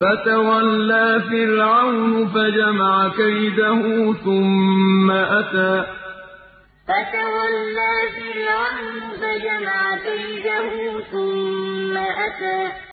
فَتَوَلَّىٰ فِرْعَوْنُ فَجَمَعَ كَيْدَهُ ثُمَّ أَتَىٰ. فَتَوَلَّىٰ فِرْعَوْنُ فَجَمَعَ كَيْدَهُ ثُمَّ أَتَىٰ.